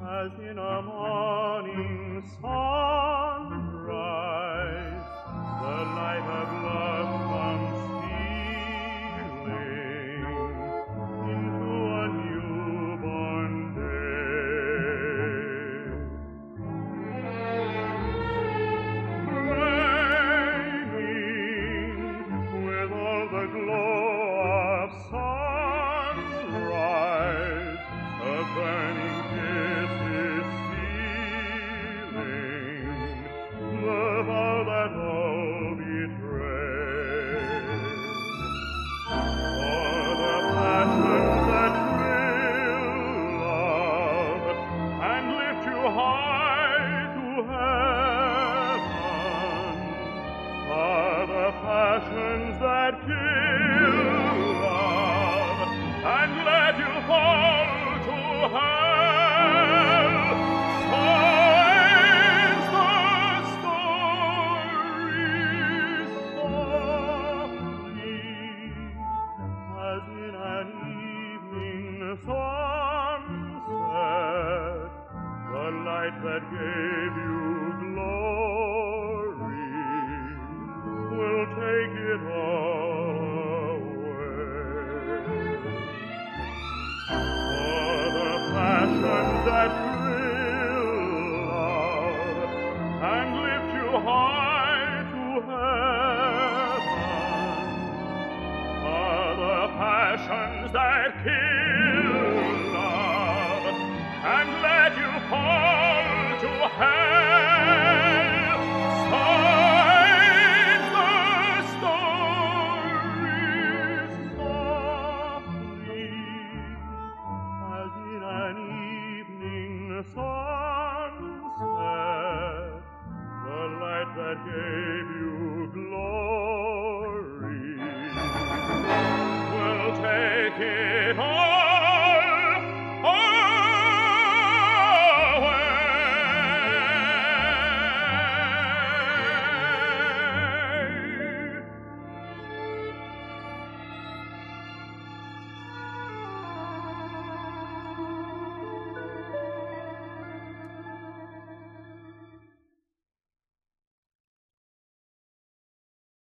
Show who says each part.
Speaker 1: As in a morning song. That gave you glory will take it all away. For the passions that thrill love and lift you high to heaven are the passions that kill take it all.